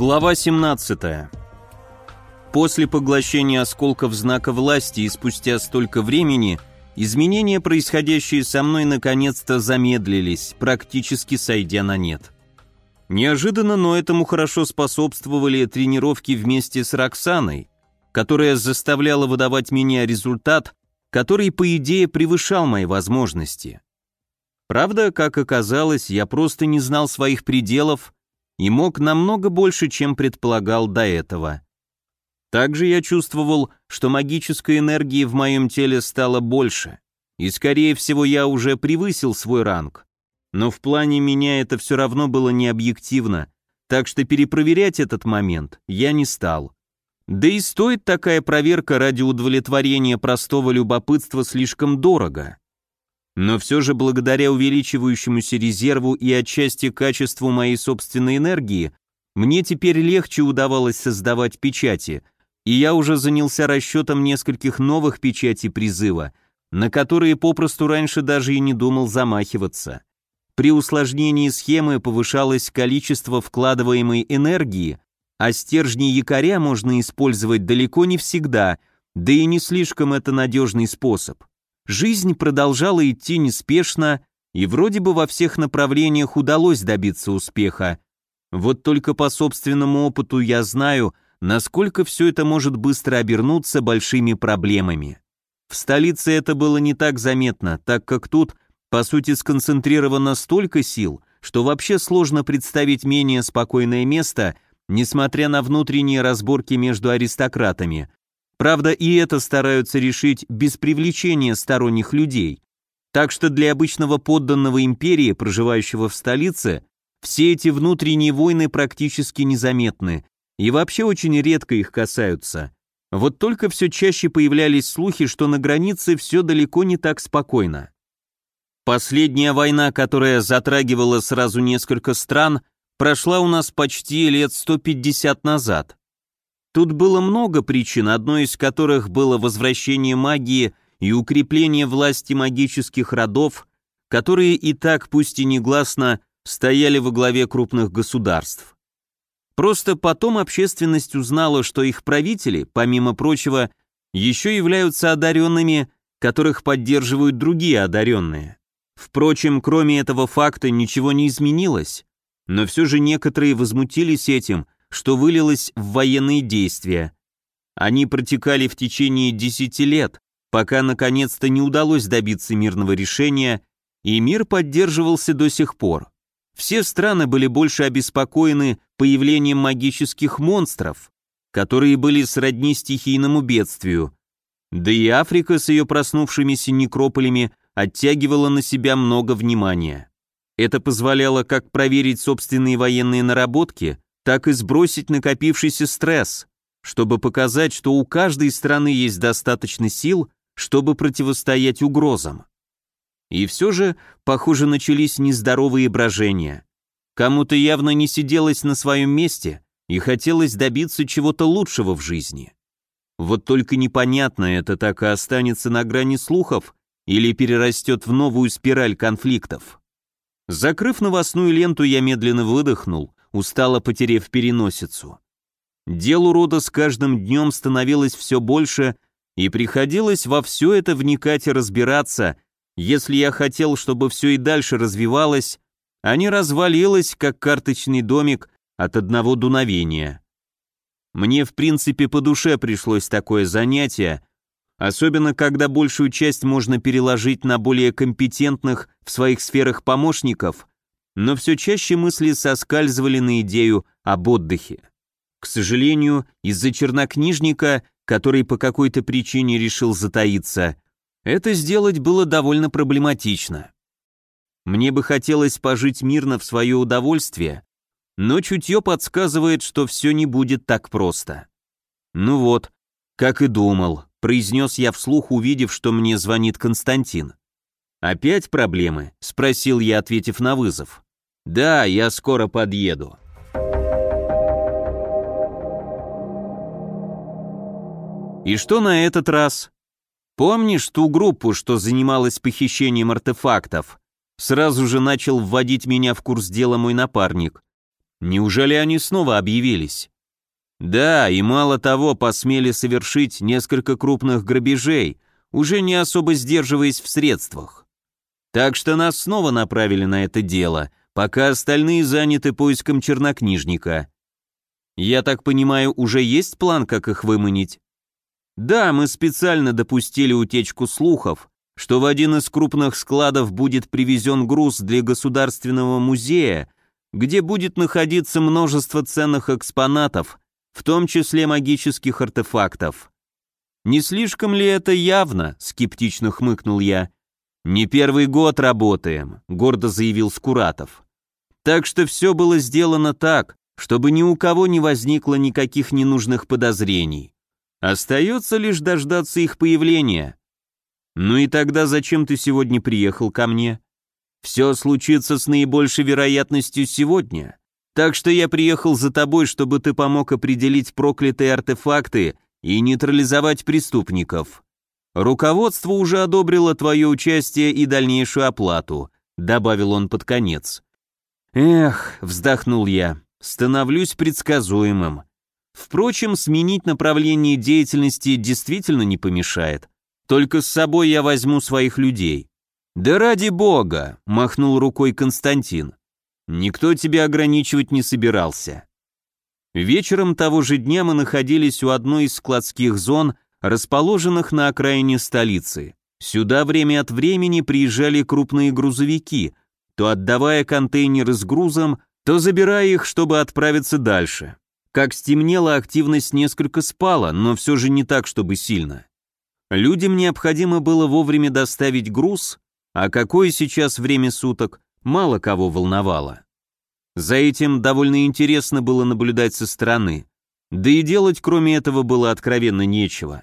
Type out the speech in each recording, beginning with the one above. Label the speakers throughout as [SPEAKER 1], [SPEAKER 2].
[SPEAKER 1] Глава 17. После поглощения осколков знака власти и спустя столько времени, изменения, происходящие со мной, наконец-то замедлились, практически сойдя на нет. Неожиданно, но этому хорошо способствовали тренировки вместе с Роксаной, которая заставляла выдавать меня результат, который, по идее, превышал мои возможности. Правда, как оказалось, я просто не знал своих пределов – и мог намного больше, чем предполагал до этого. Также я чувствовал, что магической энергии в моем теле стало больше, и, скорее всего, я уже превысил свой ранг. Но в плане меня это все равно было необъективно, так что перепроверять этот момент я не стал. Да и стоит такая проверка ради удовлетворения простого любопытства слишком дорого но все же благодаря увеличивающемуся резерву и отчасти качеству моей собственной энергии, мне теперь легче удавалось создавать печати, и я уже занялся расчетом нескольких новых печатей призыва, на которые попросту раньше даже и не думал замахиваться. При усложнении схемы повышалось количество вкладываемой энергии, а стержни якоря можно использовать далеко не всегда, да и не слишком это надежный способ жизнь продолжала идти неспешно, и вроде бы во всех направлениях удалось добиться успеха. Вот только по собственному опыту я знаю, насколько все это может быстро обернуться большими проблемами. В столице это было не так заметно, так как тут, по сути, сконцентрировано столько сил, что вообще сложно представить менее спокойное место, несмотря на внутренние разборки между аристократами. Правда, и это стараются решить без привлечения сторонних людей. Так что для обычного подданного империи, проживающего в столице, все эти внутренние войны практически незаметны и вообще очень редко их касаются. Вот только все чаще появлялись слухи, что на границе все далеко не так спокойно. Последняя война, которая затрагивала сразу несколько стран, прошла у нас почти лет 150 назад. Тут было много причин, одной из которых было возвращение магии и укрепление власти магических родов, которые и так, пусть и негласно, стояли во главе крупных государств. Просто потом общественность узнала, что их правители, помимо прочего, еще являются одаренными, которых поддерживают другие одаренные. Впрочем, кроме этого факта ничего не изменилось, но все же некоторые возмутились этим – что вылилось в военные действия. Они протекали в течение 10 лет, пока наконец-то не удалось добиться мирного решения, и мир поддерживался до сих пор. Все страны были больше обеспокоены появлением магических монстров, которые были сродни стихийному бедствию. Да и Африка с ее проснувшимися некрополями оттягивала на себя много внимания. Это позволяло как проверить собственные военные наработки, так и сбросить накопившийся стресс, чтобы показать, что у каждой страны есть достаточно сил, чтобы противостоять угрозам. И все же, похоже, начались нездоровые брожения. Кому-то явно не сиделось на своем месте и хотелось добиться чего-то лучшего в жизни. Вот только непонятно, это так и останется на грани слухов или перерастет в новую спираль конфликтов. Закрыв новостную ленту, я медленно выдохнул устало потерев переносицу. Делу рода с каждым днем становилось все больше, и приходилось во все это вникать и разбираться, если я хотел, чтобы все и дальше развивалось, а не развалилось, как карточный домик от одного дуновения. Мне, в принципе, по душе пришлось такое занятие, особенно когда большую часть можно переложить на более компетентных в своих сферах помощников – но все чаще мысли соскальзывали на идею об отдыхе. К сожалению, из-за чернокнижника, который по какой-то причине решил затаиться, это сделать было довольно проблематично. Мне бы хотелось пожить мирно в свое удовольствие, но чутье подсказывает, что все не будет так просто. Ну вот, как и думал, произнес я вслух, увидев, что мне звонит Константин. «Опять проблемы?» — спросил я, ответив на вызов. Да, я скоро подъеду. И что на этот раз? Помнишь ту группу, что занималась похищением артефактов? Сразу же начал вводить меня в курс дела мой напарник. Неужели они снова объявились? Да, и мало того, посмели совершить несколько крупных грабежей, уже не особо сдерживаясь в средствах. Так что нас снова направили на это дело — пока остальные заняты поиском чернокнижника. Я так понимаю, уже есть план, как их выманить? Да, мы специально допустили утечку слухов, что в один из крупных складов будет привезен груз для Государственного музея, где будет находиться множество ценных экспонатов, в том числе магических артефактов. «Не слишком ли это явно?» — скептично хмыкнул я. «Не первый год работаем», — гордо заявил Скуратов. Так что все было сделано так, чтобы ни у кого не возникло никаких ненужных подозрений. Остается лишь дождаться их появления. Ну и тогда зачем ты сегодня приехал ко мне? Все случится с наибольшей вероятностью сегодня. Так что я приехал за тобой, чтобы ты помог определить проклятые артефакты и нейтрализовать преступников. Руководство уже одобрило твое участие и дальнейшую оплату, добавил он под конец. Эх, вздохнул я, становлюсь предсказуемым. Впрочем, сменить направление деятельности действительно не помешает. Только с собой я возьму своих людей. Да ради бога, махнул рукой Константин. Никто тебя ограничивать не собирался. Вечером того же дня мы находились у одной из складских зон, расположенных на окраине столицы. Сюда время от времени приезжали крупные грузовики, то отдавая контейнеры с грузом, то забирая их, чтобы отправиться дальше. Как стемнело, активность несколько спала, но все же не так, чтобы сильно. Людям необходимо было вовремя доставить груз, а какое сейчас время суток, мало кого волновало. За этим довольно интересно было наблюдать со стороны, да и делать кроме этого было откровенно нечего.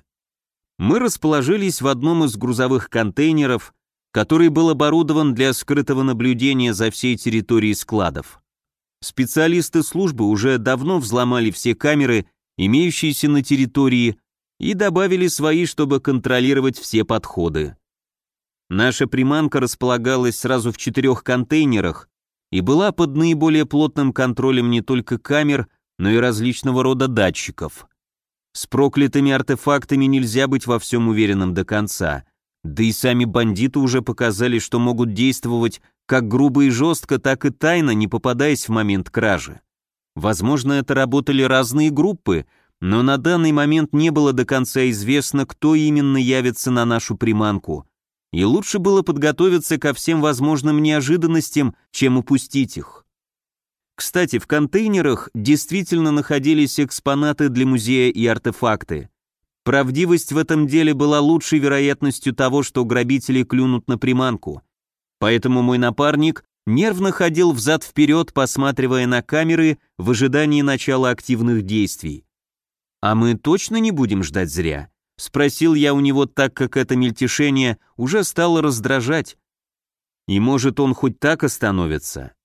[SPEAKER 1] Мы расположились в одном из грузовых контейнеров, который был оборудован для скрытого наблюдения за всей территорией складов. Специалисты службы уже давно взломали все камеры, имеющиеся на территории, и добавили свои, чтобы контролировать все подходы. Наша приманка располагалась сразу в четырех контейнерах и была под наиболее плотным контролем не только камер, но и различного рода датчиков. С проклятыми артефактами нельзя быть во всем уверенным до конца – да и сами бандиты уже показали, что могут действовать как грубо и жестко, так и тайно, не попадаясь в момент кражи. Возможно, это работали разные группы, но на данный момент не было до конца известно, кто именно явится на нашу приманку. И лучше было подготовиться ко всем возможным неожиданностям, чем упустить их. Кстати, в контейнерах действительно находились экспонаты для музея и артефакты. Правдивость в этом деле была лучшей вероятностью того, что грабители клюнут на приманку. Поэтому мой напарник нервно ходил взад-вперед, посматривая на камеры в ожидании начала активных действий. «А мы точно не будем ждать зря?» — спросил я у него так, как это мельтешение уже стало раздражать. «И может он хоть так остановится?»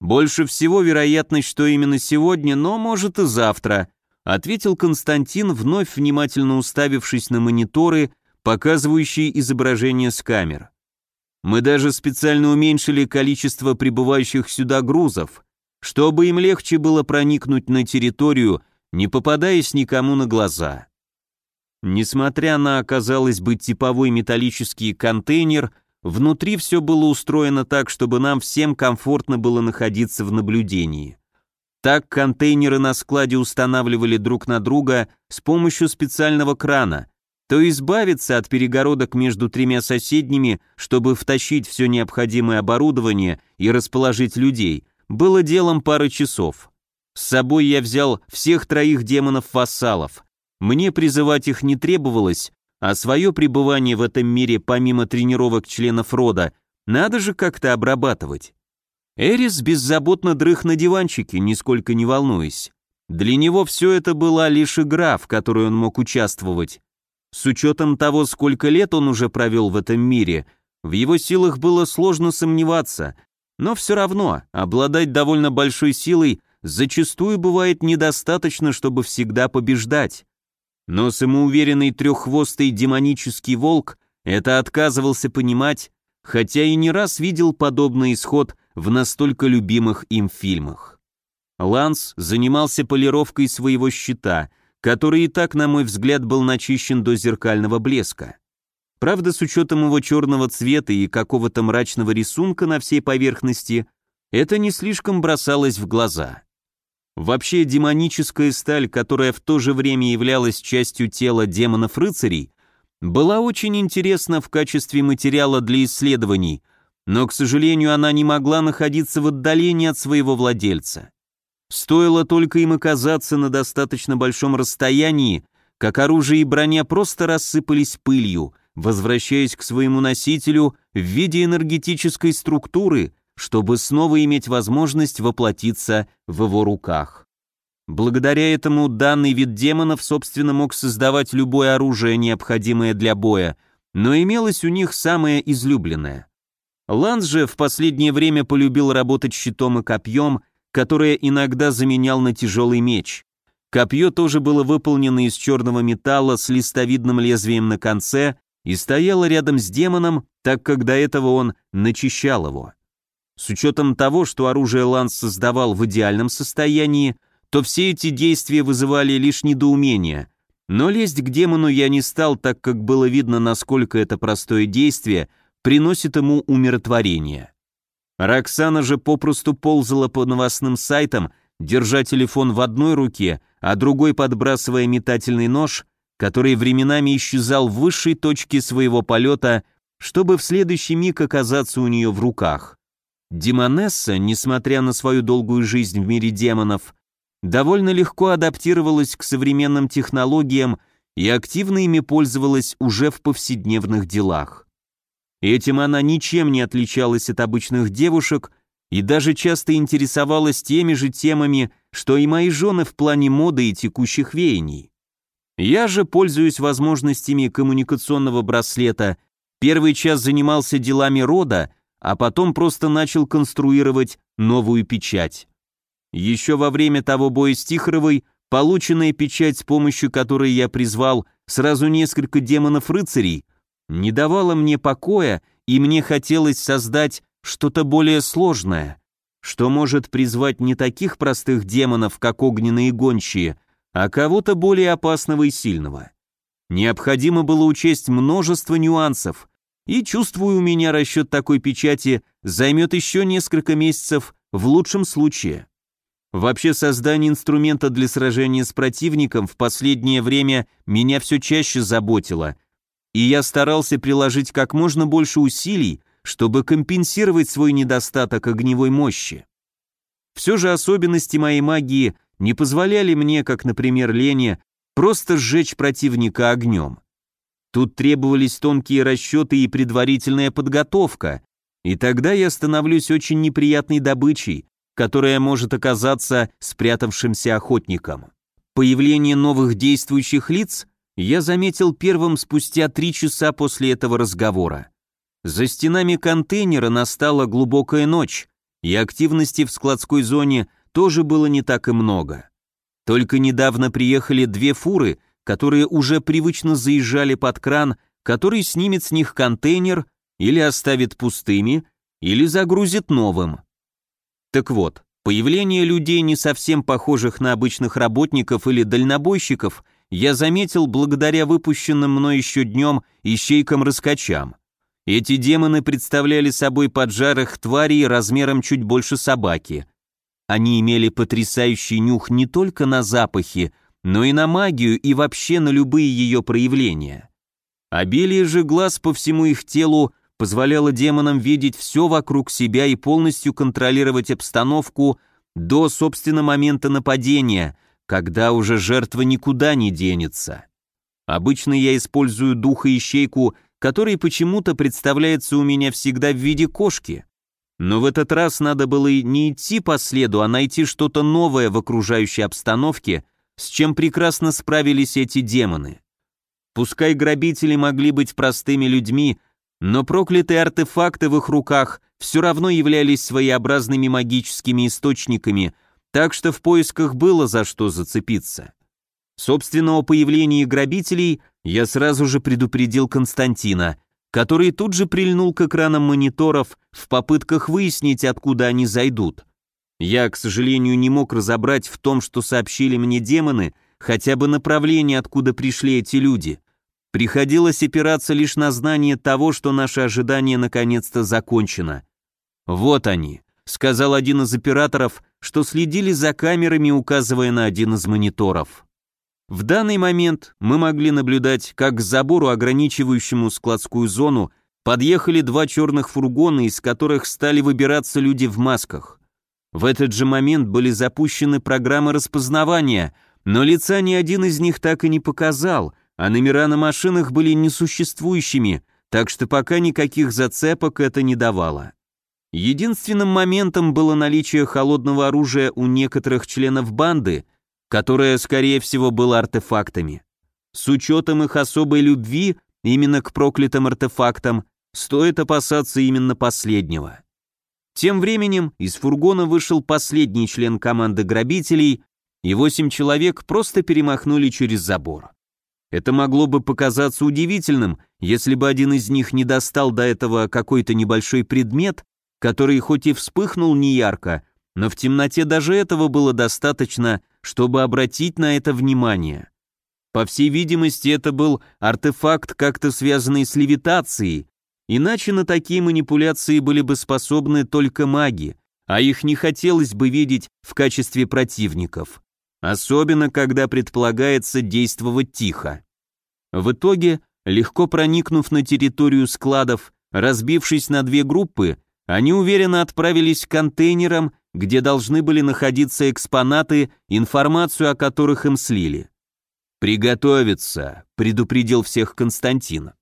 [SPEAKER 1] «Больше всего вероятность, что именно сегодня, но может и завтра», ответил Константин, вновь внимательно уставившись на мониторы, показывающие изображение с камер. Мы даже специально уменьшили количество прибывающих сюда грузов, чтобы им легче было проникнуть на территорию, не попадаясь никому на глаза. Несмотря на, казалось бы, типовой металлический контейнер, внутри все было устроено так, чтобы нам всем комфортно было находиться в наблюдении. Так контейнеры на складе устанавливали друг на друга с помощью специального крана, то избавиться от перегородок между тремя соседними, чтобы втащить все необходимое оборудование и расположить людей, было делом пары часов. С собой я взял всех троих демонов-вассалов. Мне призывать их не требовалось, а свое пребывание в этом мире помимо тренировок членов рода надо же как-то обрабатывать. Эрис беззаботно дрых на диванчике, нисколько не волнуясь. Для него все это была лишь игра, в которой он мог участвовать. С учетом того, сколько лет он уже провел в этом мире, в его силах было сложно сомневаться, но все равно обладать довольно большой силой зачастую бывает недостаточно, чтобы всегда побеждать. Но самоуверенный треххвостый демонический волк это отказывался понимать, хотя и не раз видел подобный исход – в настолько любимых им фильмах. Ланс занимался полировкой своего щита, который и так, на мой взгляд, был начищен до зеркального блеска. Правда, с учетом его черного цвета и какого-то мрачного рисунка на всей поверхности, это не слишком бросалось в глаза. Вообще, демоническая сталь, которая в то же время являлась частью тела демонов-рыцарей, была очень интересна в качестве материала для исследований – но, к сожалению, она не могла находиться в отдалении от своего владельца. Стоило только им оказаться на достаточно большом расстоянии, как оружие и броня просто рассыпались пылью, возвращаясь к своему носителю в виде энергетической структуры, чтобы снова иметь возможность воплотиться в его руках. Благодаря этому данный вид демонов, собственно, мог создавать любое оружие, необходимое для боя, но имелось у них самое излюбленное – Ланс же в последнее время полюбил работать щитом и копьем, которое иногда заменял на тяжелый меч. Копье тоже было выполнено из черного металла с листовидным лезвием на конце и стояло рядом с демоном, так как до этого он начищал его. С учетом того, что оружие Ланс создавал в идеальном состоянии, то все эти действия вызывали лишь недоумение. Но лезть к демону я не стал, так как было видно, насколько это простое действие – приносит ему умиротворение. Роксана же попросту ползала по новостным сайтам, держа телефон в одной руке, а другой подбрасывая метательный нож, который временами исчезал в высшей точке своего полета, чтобы в следующий миг оказаться у нее в руках. Демонесса, несмотря на свою долгую жизнь в мире демонов, довольно легко адаптировалась к современным технологиям и активно ими пользовалась уже в повседневных делах. Этим она ничем не отличалась от обычных девушек и даже часто интересовалась теми же темами, что и мои жены в плане моды и текущих веяний. Я же, пользуясь возможностями коммуникационного браслета, первый час занимался делами рода, а потом просто начал конструировать новую печать. Еще во время того боя с Тихоровой полученная печать, с помощью которой я призвал сразу несколько демонов-рыцарей, не давало мне покоя, и мне хотелось создать что-то более сложное, что может призвать не таких простых демонов, как огненные гончие, а кого-то более опасного и сильного. Необходимо было учесть множество нюансов, и, чувствую, у меня расчет такой печати займет еще несколько месяцев в лучшем случае. Вообще создание инструмента для сражения с противником в последнее время меня все чаще заботило, и я старался приложить как можно больше усилий, чтобы компенсировать свой недостаток огневой мощи. Все же особенности моей магии не позволяли мне, как, например, Лене, просто сжечь противника огнем. Тут требовались тонкие расчеты и предварительная подготовка, и тогда я становлюсь очень неприятной добычей, которая может оказаться спрятавшимся охотником. Появление новых действующих лиц я заметил первым спустя три часа после этого разговора. За стенами контейнера настала глубокая ночь, и активности в складской зоне тоже было не так и много. Только недавно приехали две фуры, которые уже привычно заезжали под кран, который снимет с них контейнер или оставит пустыми, или загрузит новым. Так вот, появление людей, не совсем похожих на обычных работников или дальнобойщиков, я заметил благодаря выпущенным мной еще днем ищейкам-раскачам. Эти демоны представляли собой поджарых тварей размером чуть больше собаки. Они имели потрясающий нюх не только на запахи, но и на магию и вообще на любые ее проявления. Обилие же глаз по всему их телу позволяло демонам видеть все вокруг себя и полностью контролировать обстановку до, собственно, момента нападения – когда уже жертва никуда не денется. Обычно я использую духа-ищейку, который почему-то представляется у меня всегда в виде кошки. Но в этот раз надо было не идти по следу, а найти что-то новое в окружающей обстановке, с чем прекрасно справились эти демоны. Пускай грабители могли быть простыми людьми, но проклятые артефакты в их руках все равно являлись своеобразными магическими источниками, так что в поисках было за что зацепиться. Собственного появления грабителей я сразу же предупредил Константина, который тут же прильнул к экранам мониторов в попытках выяснить, откуда они зайдут. Я, к сожалению, не мог разобрать в том, что сообщили мне демоны, хотя бы направление, откуда пришли эти люди. Приходилось опираться лишь на знание того, что наше ожидание наконец-то закончено. Вот они, сказал один из операторов, что следили за камерами, указывая на один из мониторов. В данный момент мы могли наблюдать, как к забору, ограничивающему складскую зону, подъехали два черных фургона, из которых стали выбираться люди в масках. В этот же момент были запущены программы распознавания, но лица ни один из них так и не показал, а номера на машинах были несуществующими, так что пока никаких зацепок это не давало. Единственным моментом было наличие холодного оружия у некоторых членов банды, которое, скорее всего, было артефактами. С учетом их особой любви именно к проклятым артефактам, стоит опасаться именно последнего. Тем временем из фургона вышел последний член команды грабителей, и восемь человек просто перемахнули через забор. Это могло бы показаться удивительным, если бы один из них не достал до этого какой-то небольшой предмет, который хоть и вспыхнул неярко, но в темноте даже этого было достаточно, чтобы обратить на это внимание. По всей видимости, это был артефакт, как-то связанный с левитацией, иначе на такие манипуляции были бы способны только маги, а их не хотелось бы видеть в качестве противников, особенно когда предполагается действовать тихо. В итоге, легко проникнув на территорию складов, разбившись на две группы, они уверенно отправились к контейнерам, где должны были находиться экспонаты, информацию о которых им слили. «Приготовиться», — предупредил всех Константин.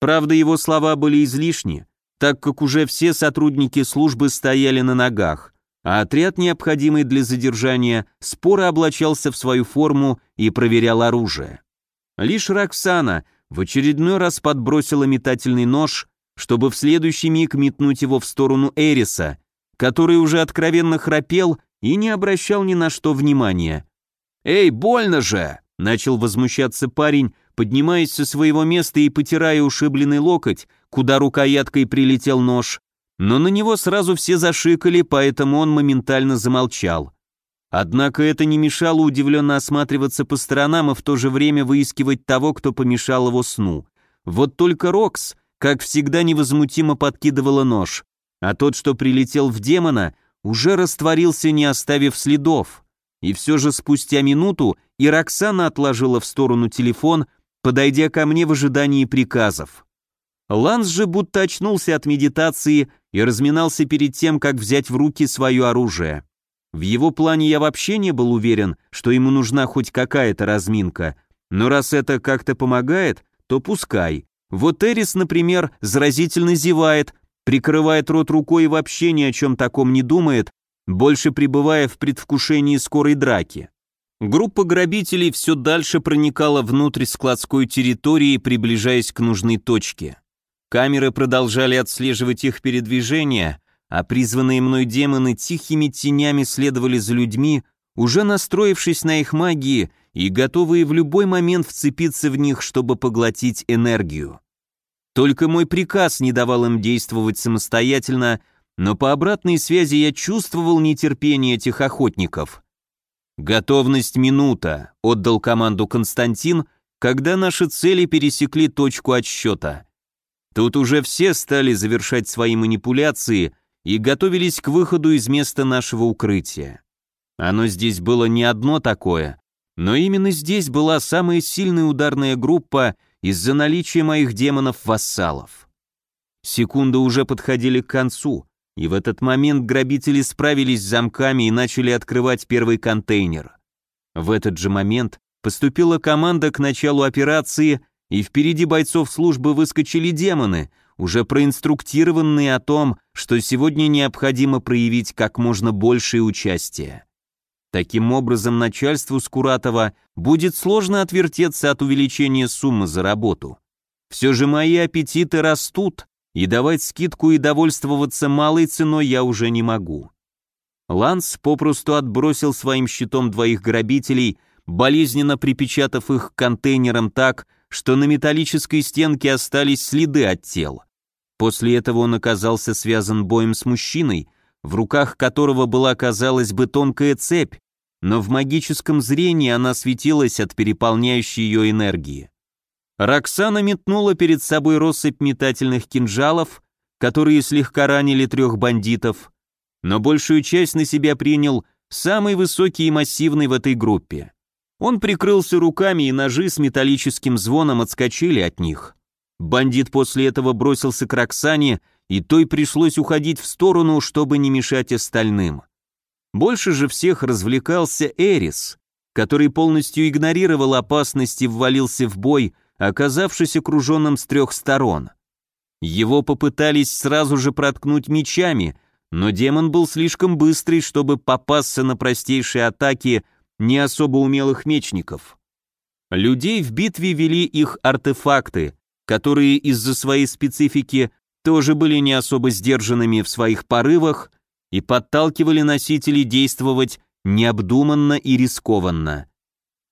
[SPEAKER 1] Правда, его слова были излишни, так как уже все сотрудники службы стояли на ногах, а отряд, необходимый для задержания, споро облачался в свою форму и проверял оружие. Лишь Роксана в очередной раз подбросила метательный нож, чтобы в следующий миг метнуть его в сторону Эриса, который уже откровенно храпел и не обращал ни на что внимания. «Эй, больно же!» — начал возмущаться парень, поднимаясь со своего места и потирая ушибленный локоть, куда рукояткой прилетел нож. Но на него сразу все зашикали, поэтому он моментально замолчал. Однако это не мешало удивленно осматриваться по сторонам и в то же время выискивать того, кто помешал его сну. Вот только Рокс как всегда невозмутимо подкидывала нож, а тот, что прилетел в демона, уже растворился, не оставив следов. И все же спустя минуту и отложила в сторону телефон, подойдя ко мне в ожидании приказов. Ланс же будто очнулся от медитации и разминался перед тем, как взять в руки свое оружие. В его плане я вообще не был уверен, что ему нужна хоть какая-то разминка, но раз это как-то помогает, то пускай. Вот Эрис, например, заразительно зевает, прикрывает рот рукой и вообще ни о чем таком не думает, больше пребывая в предвкушении скорой драки. Группа грабителей все дальше проникала внутрь складской территории, приближаясь к нужной точке. Камеры продолжали отслеживать их передвижение, а призванные мной демоны тихими тенями следовали за людьми, уже настроившись на их магии и готовые в любой момент вцепиться в них, чтобы поглотить энергию. Только мой приказ не давал им действовать самостоятельно, но по обратной связи я чувствовал нетерпение этих охотников. «Готовность минута», — отдал команду Константин, когда наши цели пересекли точку отсчета. Тут уже все стали завершать свои манипуляции и готовились к выходу из места нашего укрытия. Оно здесь было не одно такое, но именно здесь была самая сильная ударная группа — из-за наличия моих демонов-вассалов. Секунды уже подходили к концу, и в этот момент грабители справились с замками и начали открывать первый контейнер. В этот же момент поступила команда к началу операции, и впереди бойцов службы выскочили демоны, уже проинструктированные о том, что сегодня необходимо проявить как можно большее участие. Таким образом, начальству Скуратова будет сложно отвертеться от увеличения суммы за работу. Все же мои аппетиты растут, и давать скидку и довольствоваться малой ценой я уже не могу. Ланс попросту отбросил своим щитом двоих грабителей, болезненно припечатав их контейнером так, что на металлической стенке остались следы от тел. После этого он оказался связан боем с мужчиной, в руках которого была, казалось бы, тонкая цепь, но в магическом зрении она светилась от переполняющей ее энергии. Роксана метнула перед собой россыпь метательных кинжалов, которые слегка ранили трех бандитов, но большую часть на себя принял самый высокий и массивный в этой группе. Он прикрылся руками, и ножи с металлическим звоном отскочили от них. Бандит после этого бросился к Роксане, и той пришлось уходить в сторону, чтобы не мешать остальным. Больше же всех развлекался Эрис, который полностью игнорировал опасность и ввалился в бой, оказавшись окруженным с трех сторон. Его попытались сразу же проткнуть мечами, но демон был слишком быстрый, чтобы попасться на простейшие атаки не особо умелых мечников. Людей в битве вели их артефакты, которые из-за своей специфики тоже были не особо сдержанными в своих порывах и подталкивали носителей действовать необдуманно и рискованно.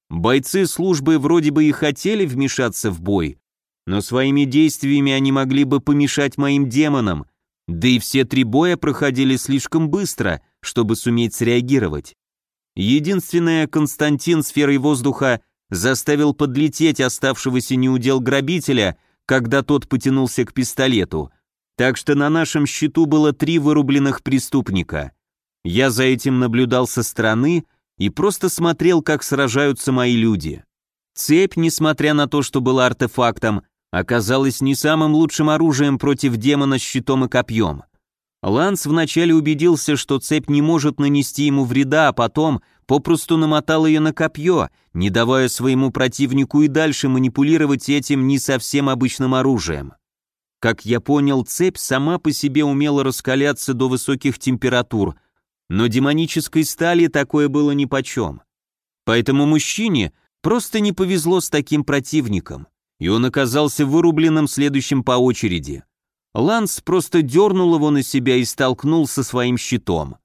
[SPEAKER 1] Бойцы службы вроде бы и хотели вмешаться в бой, но своими действиями они могли бы помешать моим демонам, да и все три боя проходили слишком быстро, чтобы суметь среагировать. Единственное, Константин сферой воздуха заставил подлететь оставшегося неудел грабителя, когда тот потянулся к пистолету — так что на нашем счету было три вырубленных преступника. Я за этим наблюдал со стороны и просто смотрел, как сражаются мои люди. Цепь, несмотря на то, что была артефактом, оказалась не самым лучшим оружием против демона с щитом и копьем. Ланс вначале убедился, что цепь не может нанести ему вреда, а потом попросту намотал ее на копье, не давая своему противнику и дальше манипулировать этим не совсем обычным оружием. Как я понял, цепь сама по себе умела раскаляться до высоких температур, но демонической стали такое было нипочем. Поэтому мужчине просто не повезло с таким противником, и он оказался вырубленным следующим по очереди. Ланс просто дернул его на себя и столкнул со своим щитом.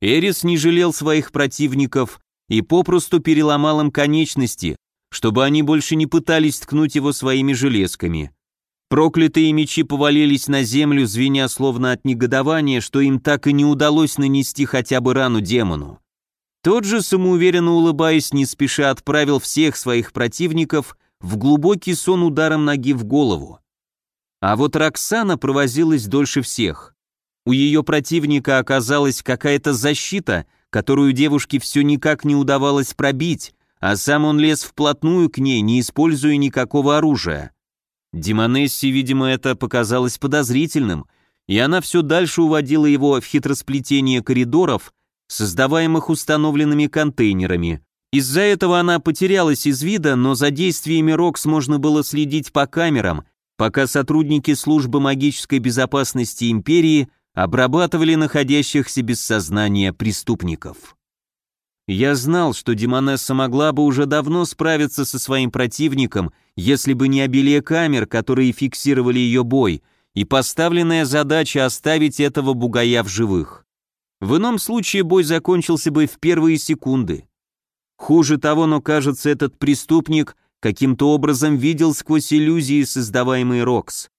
[SPEAKER 1] Эрис не жалел своих противников и попросту переломал им конечности, чтобы они больше не пытались ткнуть его своими железками – Проклятые мечи повалились на землю, звеня словно от негодования, что им так и не удалось нанести хотя бы рану демону. Тот же, самоуверенно улыбаясь, не спеша отправил всех своих противников в глубокий сон ударом ноги в голову. А вот Роксана провозилась дольше всех. У ее противника оказалась какая-то защита, которую девушке все никак не удавалось пробить, а сам он лез вплотную к ней, не используя никакого оружия. Демонессе, видимо, это показалось подозрительным, и она все дальше уводила его в хитросплетение коридоров, создаваемых установленными контейнерами. Из-за этого она потерялась из вида, но за действиями Рокс можно было следить по камерам, пока сотрудники службы магической безопасности империи обрабатывали находящихся без сознания преступников. Я знал, что Демонесса могла бы уже давно справиться со своим противником, если бы не обилие камер, которые фиксировали ее бой, и поставленная задача оставить этого бугая в живых. В ином случае бой закончился бы в первые секунды. Хуже того, но кажется, этот преступник каким-то образом видел сквозь иллюзии, создаваемые Рокс.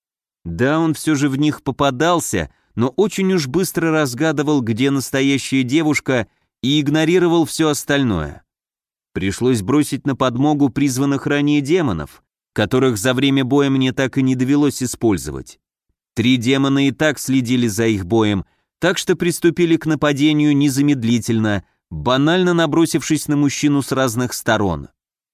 [SPEAKER 1] Да, он все же в них попадался, но очень уж быстро разгадывал, где настоящая девушка — и игнорировал все остальное. Пришлось бросить на подмогу призванных ранее демонов, которых за время боя мне так и не довелось использовать. Три демона и так следили за их боем, так что приступили к нападению незамедлительно, банально набросившись на мужчину с разных сторон.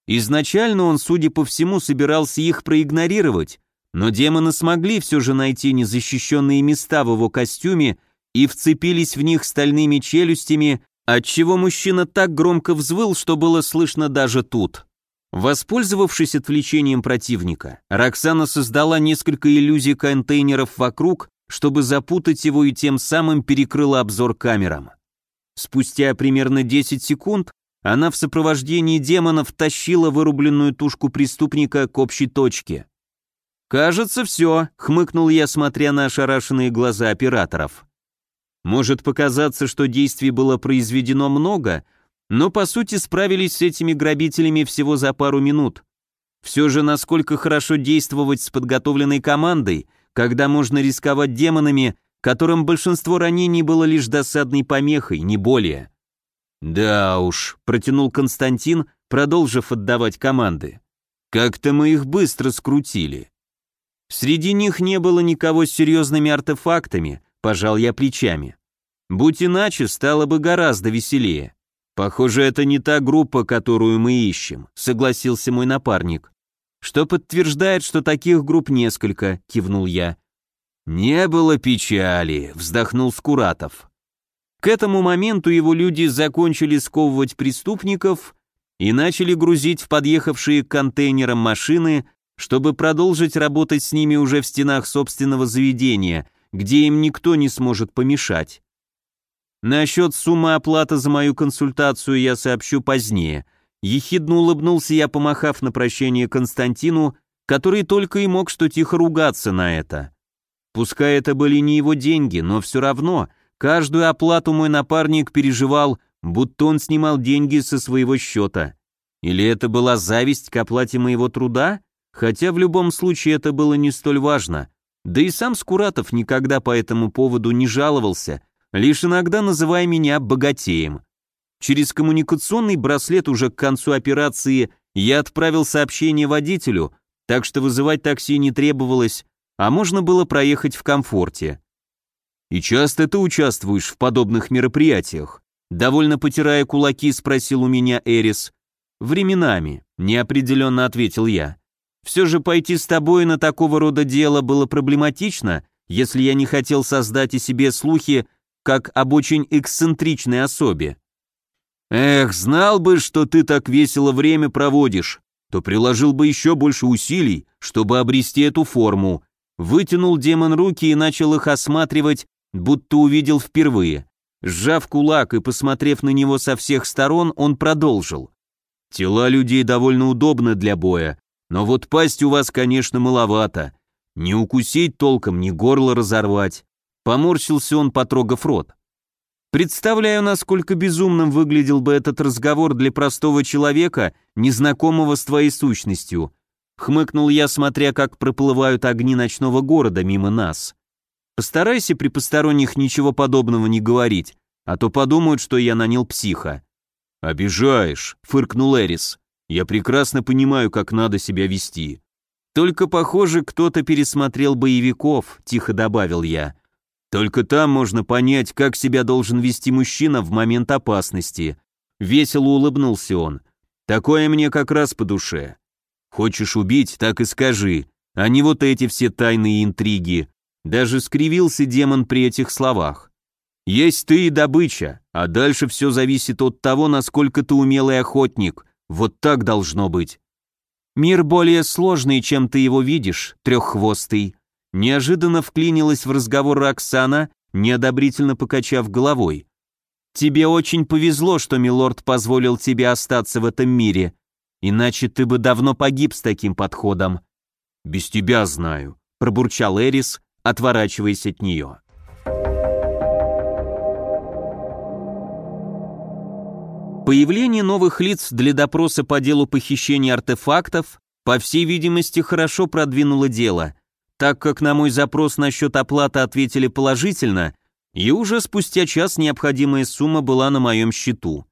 [SPEAKER 1] Изначально он, судя по всему, собирался их проигнорировать, но демоны смогли все же найти незащищенные места в его костюме и вцепились в них стальными челюстями, отчего мужчина так громко взвыл, что было слышно даже тут. Воспользовавшись отвлечением противника, Роксана создала несколько иллюзий контейнеров вокруг, чтобы запутать его и тем самым перекрыла обзор камерам. Спустя примерно 10 секунд она в сопровождении демонов тащила вырубленную тушку преступника к общей точке. «Кажется, все», — хмыкнул я, смотря на ошарашенные глаза операторов. Может показаться, что действий было произведено много, но по сути справились с этими грабителями всего за пару минут. Все же насколько хорошо действовать с подготовленной командой, когда можно рисковать демонами, которым большинство ранений было лишь досадной помехой, не более. «Да уж», — протянул Константин, продолжив отдавать команды. «Как-то мы их быстро скрутили». Среди них не было никого с серьезными артефактами, Пожал я плечами. Будь иначе, стало бы гораздо веселее. Похоже, это не та группа, которую мы ищем, согласился мой напарник. Что подтверждает, что таких групп несколько, кивнул я. Не было печали, вздохнул Скуратов. К этому моменту его люди закончили сковывать преступников и начали грузить в подъехавшие к контейнерам машины, чтобы продолжить работать с ними уже в стенах собственного заведения, где им никто не сможет помешать. Насчет суммы оплаты за мою консультацию я сообщу позднее. Ехидно улыбнулся я, помахав на прощение Константину, который только и мог что тихо ругаться на это. Пускай это были не его деньги, но все равно каждую оплату мой напарник переживал, будто он снимал деньги со своего счета. Или это была зависть к оплате моего труда? Хотя в любом случае это было не столь важно. Да и сам Скуратов никогда по этому поводу не жаловался, лишь иногда называя меня богатеем. Через коммуникационный браслет уже к концу операции я отправил сообщение водителю, так что вызывать такси не требовалось, а можно было проехать в комфорте. «И часто ты участвуешь в подобных мероприятиях?» Довольно потирая кулаки, спросил у меня Эрис. «Временами», — неопределенно ответил я. Все же пойти с тобой на такого рода дело было проблематично, если я не хотел создать о себе слухи, как об очень эксцентричной особе. Эх, знал бы, что ты так весело время проводишь, то приложил бы еще больше усилий, чтобы обрести эту форму. Вытянул демон руки и начал их осматривать, будто увидел впервые. Сжав кулак и посмотрев на него со всех сторон, он продолжил. Тела людей довольно удобны для боя, но вот пасть у вас, конечно, маловато. Не укусить толком, не горло разорвать. Поморщился он, потрогав рот. Представляю, насколько безумным выглядел бы этот разговор для простого человека, незнакомого с твоей сущностью. Хмыкнул я, смотря, как проплывают огни ночного города мимо нас. Постарайся при посторонних ничего подобного не говорить, а то подумают, что я нанял психа. «Обижаешь», — фыркнул Эрис. Я прекрасно понимаю, как надо себя вести. Только, похоже, кто-то пересмотрел боевиков, тихо добавил я. Только там можно понять, как себя должен вести мужчина в момент опасности. Весело улыбнулся он. Такое мне как раз по душе. Хочешь убить, так и скажи, а не вот эти все тайные интриги. Даже скривился демон при этих словах. Есть ты и добыча, а дальше все зависит от того, насколько ты умелый охотник, вот так должно быть. Мир более сложный, чем ты его видишь, треххвостый. Неожиданно вклинилась в разговор Оксана, неодобрительно покачав головой. Тебе очень повезло, что милорд позволил тебе остаться в этом мире, иначе ты бы давно погиб с таким подходом. Без тебя знаю, пробурчал Эрис, отворачиваясь от нее. Появление новых лиц для допроса по делу похищения артефактов, по всей видимости, хорошо продвинуло дело, так как на мой запрос насчет оплаты ответили положительно, и уже спустя час необходимая сумма была на моем счету.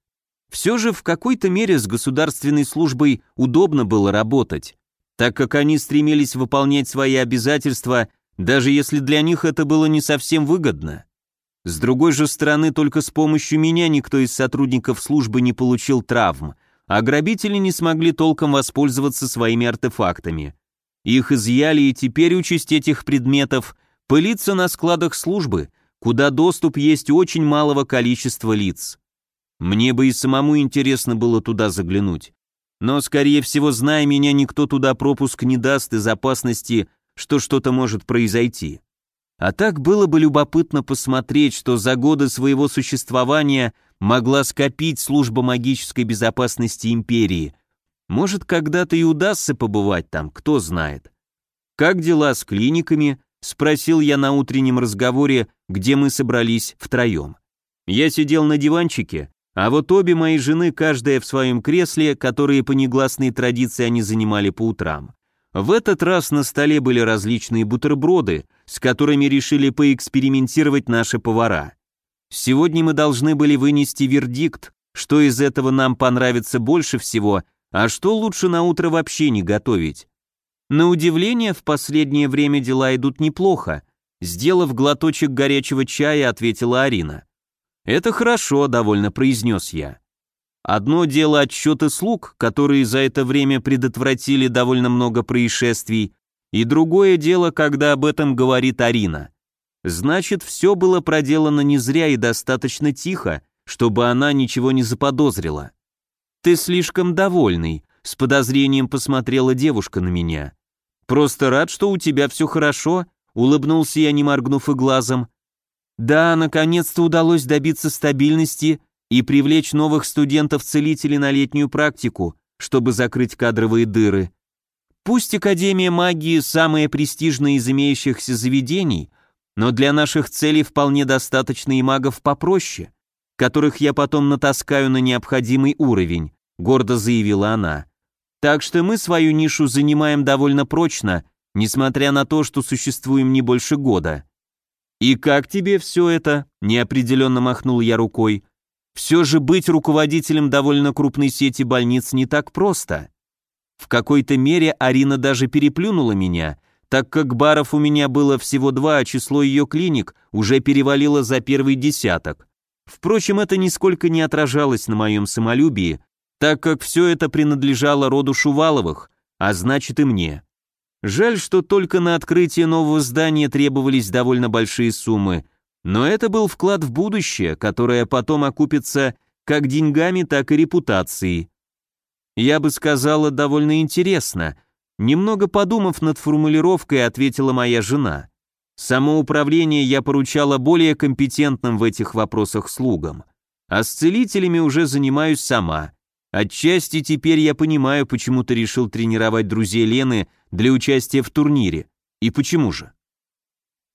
[SPEAKER 1] Все же в какой-то мере с государственной службой удобно было работать, так как они стремились выполнять свои обязательства, даже если для них это было не совсем выгодно. С другой же стороны, только с помощью меня никто из сотрудников службы не получил травм, а грабители не смогли толком воспользоваться своими артефактами. Их изъяли, и теперь участь этих предметов пылится на складах службы, куда доступ есть очень малого количества лиц. Мне бы и самому интересно было туда заглянуть. Но, скорее всего, зная меня, никто туда пропуск не даст из опасности, что что-то может произойти. А так было бы любопытно посмотреть, что за годы своего существования могла скопить служба магической безопасности империи. Может, когда-то и удастся побывать там, кто знает. «Как дела с клиниками?» – спросил я на утреннем разговоре, где мы собрались втроем. Я сидел на диванчике, а вот обе мои жены, каждая в своем кресле, которые по негласной традиции они занимали по утрам. В этот раз на столе были различные бутерброды, с которыми решили поэкспериментировать наши повара. Сегодня мы должны были вынести вердикт, что из этого нам понравится больше всего, а что лучше на утро вообще не готовить. На удивление, в последнее время дела идут неплохо, сделав глоточек горячего чая, ответила Арина. Это хорошо, довольно произнес я. Одно дело отчеты слуг, которые за это время предотвратили довольно много происшествий, и другое дело, когда об этом говорит Арина. Значит, все было проделано не зря и достаточно тихо, чтобы она ничего не заподозрила. «Ты слишком довольный», — с подозрением посмотрела девушка на меня. «Просто рад, что у тебя все хорошо», — улыбнулся я, не моргнув и глазом. «Да, наконец-то удалось добиться стабильности и привлечь новых студентов-целителей на летнюю практику, чтобы закрыть кадровые дыры», Пусть Академия магии самая престижная из имеющихся заведений, но для наших целей вполне достаточно и магов попроще, которых я потом натаскаю на необходимый уровень, гордо заявила она. Так что мы свою нишу занимаем довольно прочно, несмотря на то, что существуем не больше года. И как тебе все это? неопределенно махнул я рукой. Все же быть руководителем довольно крупной сети больниц не так просто. В какой-то мере Арина даже переплюнула меня, так как баров у меня было всего два, а число ее клиник уже перевалило за первый десяток. Впрочем, это нисколько не отражалось на моем самолюбии, так как все это принадлежало роду Шуваловых, а значит и мне. Жаль, что только на открытие нового здания требовались довольно большие суммы, но это был вклад в будущее, которое потом окупится как деньгами, так и репутацией. Я бы сказала, довольно интересно. Немного подумав над формулировкой, ответила моя жена. Самоуправление я поручала более компетентным в этих вопросах слугам. А с целителями уже занимаюсь сама. Отчасти теперь я понимаю, почему ты решил тренировать друзей Лены для участия в турнире. И почему же?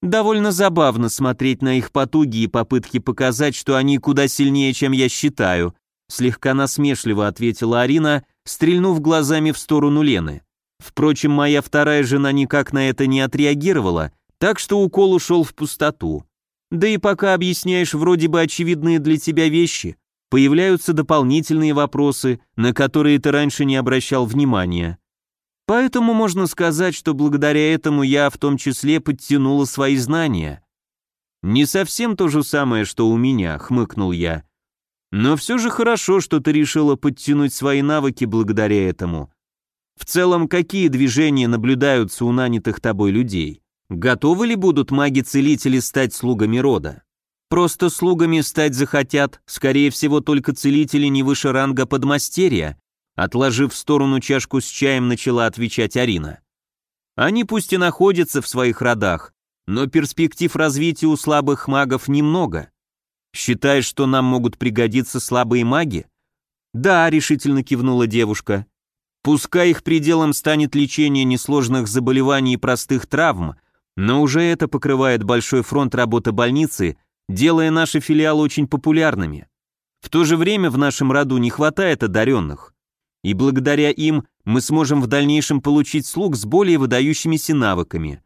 [SPEAKER 1] Довольно забавно смотреть на их потуги и попытки показать, что они куда сильнее, чем я считаю, Слегка насмешливо ответила Арина, стрельнув глазами в сторону Лены. Впрочем, моя вторая жена никак на это не отреагировала, так что укол ушел в пустоту. Да и пока объясняешь вроде бы очевидные для тебя вещи, появляются дополнительные вопросы, на которые ты раньше не обращал внимания. Поэтому можно сказать, что благодаря этому я в том числе подтянула свои знания. «Не совсем то же самое, что у меня», — хмыкнул я. Но все же хорошо, что ты решила подтянуть свои навыки благодаря этому. В целом, какие движения наблюдаются у нанятых тобой людей? Готовы ли будут маги-целители стать слугами рода? Просто слугами стать захотят, скорее всего, только целители не выше ранга подмастерья, отложив в сторону чашку с чаем, начала отвечать Арина. Они пусть и находятся в своих родах, но перспектив развития у слабых магов немного. «Считаешь, что нам могут пригодиться слабые маги?» «Да», — решительно кивнула девушка. «Пускай их пределом станет лечение несложных заболеваний и простых травм, но уже это покрывает большой фронт работы больницы, делая наши филиалы очень популярными. В то же время в нашем роду не хватает одаренных, и благодаря им мы сможем в дальнейшем получить слуг с более выдающимися навыками.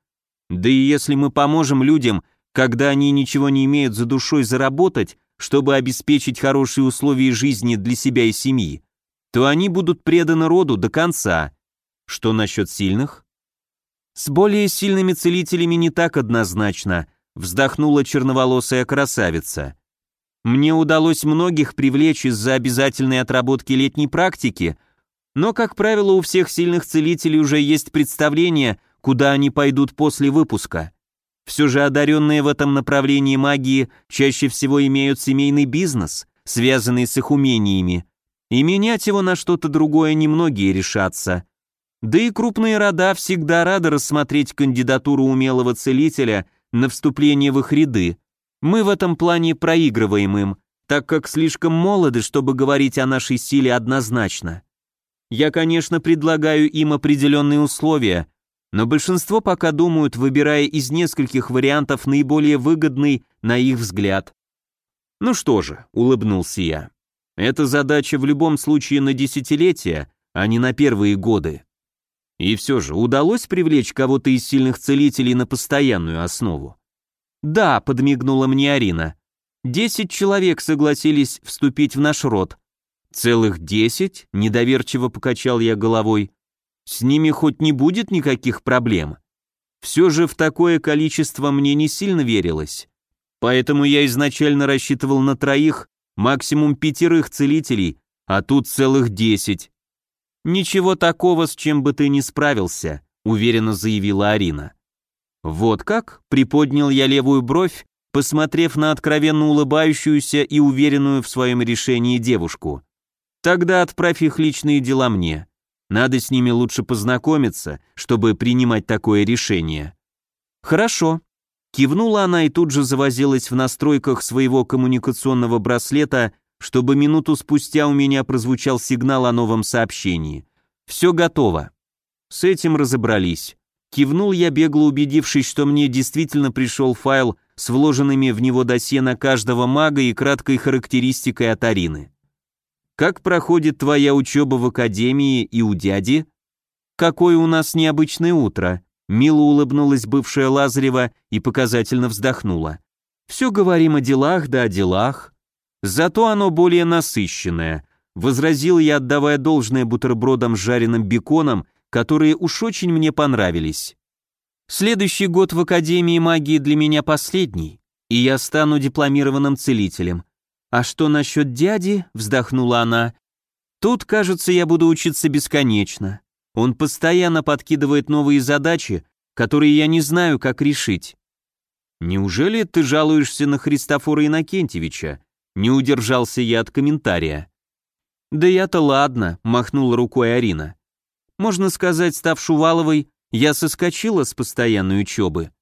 [SPEAKER 1] Да и если мы поможем людям, когда они ничего не имеют за душой заработать, чтобы обеспечить хорошие условия жизни для себя и семьи, то они будут преданы роду до конца. Что насчет сильных? С более сильными целителями не так однозначно, вздохнула черноволосая красавица. Мне удалось многих привлечь из-за обязательной отработки летней практики, но, как правило, у всех сильных целителей уже есть представление, куда они пойдут после выпуска. Все же одаренные в этом направлении магии чаще всего имеют семейный бизнес, связанный с их умениями, и менять его на что-то другое немногие решатся. Да и крупные рода всегда рады рассмотреть кандидатуру умелого целителя на вступление в их ряды. Мы в этом плане проигрываем им, так как слишком молоды, чтобы говорить о нашей силе однозначно. Я, конечно, предлагаю им определенные условия, но большинство пока думают, выбирая из нескольких вариантов наиболее выгодный, на их взгляд. «Ну что же», — улыбнулся я, — «эта задача в любом случае на десятилетия, а не на первые годы». И все же, удалось привлечь кого-то из сильных целителей на постоянную основу?
[SPEAKER 2] «Да», — подмигнула мне Арина. «Десять человек согласились вступить в наш род».
[SPEAKER 1] «Целых десять?» — недоверчиво покачал я головой. С ними хоть не будет никаких проблем. Все же в такое количество мне не сильно верилось. Поэтому я изначально рассчитывал на троих, максимум пятерых целителей, а тут целых десять. «Ничего такого, с чем бы ты не справился», — уверенно заявила Арина. «Вот как?» — приподнял я левую бровь, посмотрев на откровенно улыбающуюся и уверенную в своем решении девушку. «Тогда отправь их личные дела мне. Надо с ними лучше познакомиться, чтобы принимать такое решение.
[SPEAKER 2] Хорошо. Кивнула она и тут же завозилась в настройках своего коммуникационного браслета, чтобы минуту спустя у меня прозвучал сигнал о новом сообщении. Все готово. С этим разобрались. Кивнул я, бегло убедившись, что мне действительно пришел файл с вложенными в него досье на каждого мага и краткой характеристикой от Арины. Как проходит твоя учеба в академии и у дяди? Какое у нас необычное утро? Мило улыбнулась бывшая Лазарева и показательно вздохнула. Все говорим о делах, да о делах. Зато оно более насыщенное, возразил я, отдавая должное бутербродам с жареным беконом, которые уж очень мне понравились. Следующий год в Академии магии для меня последний, и я стану дипломированным целителем. «А что насчет дяди?» — вздохнула она. «Тут, кажется, я буду учиться бесконечно. Он постоянно подкидывает новые задачи, которые я не знаю, как решить». «Неужели ты жалуешься на Христофора Иннокентьевича?» Не удержался я от комментария. «Да я-то ладно», — махнула рукой Арина. «Можно сказать, став Шуваловой, я соскочила с постоянной учебы.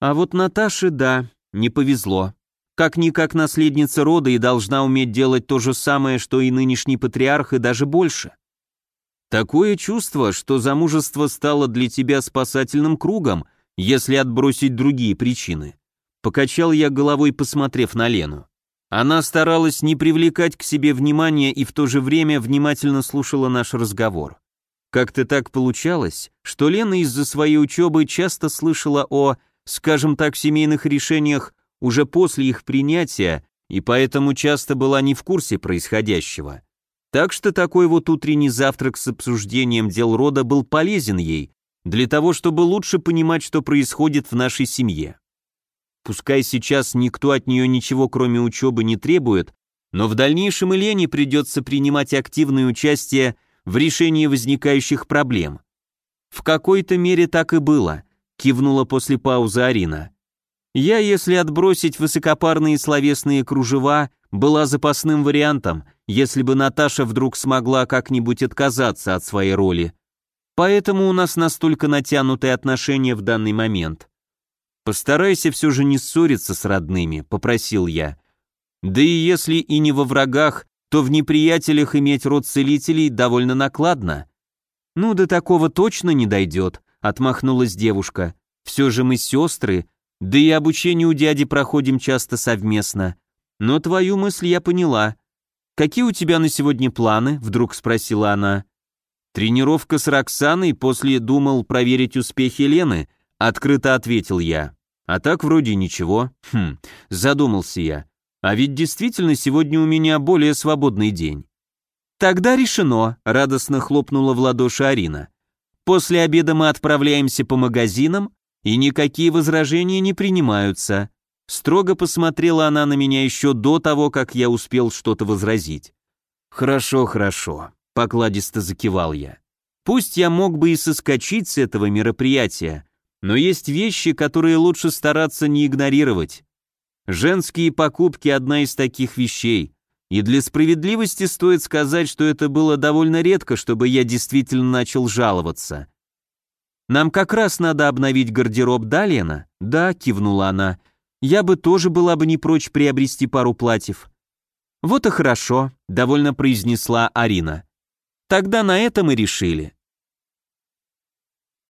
[SPEAKER 2] А вот Наташе, да, не повезло. Как-никак наследница рода и должна уметь делать то же самое, что и нынешний патриарх, и даже больше. Такое чувство, что замужество стало для тебя спасательным кругом, если отбросить другие причины. Покачал я головой, посмотрев на Лену. Она старалась не привлекать к себе внимания и в то же время внимательно слушала наш разговор. Как-то так получалось, что Лена из-за своей учебы часто слышала о, скажем так, семейных решениях уже после их принятия и поэтому часто была не в курсе происходящего. Так что такой вот утренний завтрак с обсуждением дел рода был полезен ей, для того, чтобы лучше понимать, что происходит в нашей семье. Пускай сейчас никто от нее ничего, кроме учебы, не требует, но в дальнейшем Елене придется принимать активное участие в решении возникающих проблем. В какой-то мере так и было, кивнула после паузы Арина. Я, если отбросить высокопарные словесные кружева, была запасным вариантом, если бы Наташа вдруг смогла как-нибудь отказаться от своей роли. Поэтому у нас настолько натянутые отношения в данный момент. «Постарайся все же не ссориться с родными», — попросил я. «Да и если и не во врагах, то в неприятелях иметь род целителей довольно накладно». «Ну, до такого точно не дойдет», — отмахнулась девушка. «Все же мы сестры, да и обучение у дяди проходим часто совместно. Но твою мысль я поняла. Какие у тебя на сегодня планы? Вдруг спросила она. Тренировка с Роксаной, после думал проверить успехи Лены, открыто ответил я. А так вроде ничего. Хм, задумался я. А ведь действительно сегодня у меня более свободный день. Тогда решено, радостно хлопнула в ладоши Арина. После обеда мы отправляемся по магазинам, и никакие возражения не принимаются. Строго посмотрела она на меня еще до того, как я успел что-то возразить. Хорошо, хорошо, покладисто закивал я. Пусть я мог бы и соскочить с этого мероприятия, но есть вещи, которые лучше стараться не игнорировать. Женские покупки – одна из таких вещей. И для справедливости стоит сказать, что это было довольно редко, чтобы я действительно начал жаловаться. Нам как раз надо обновить гардероб Далена. Да, кивнула она. Я бы тоже была бы не прочь приобрести пару платьев. Вот и хорошо, довольно произнесла Арина. Тогда на это мы решили.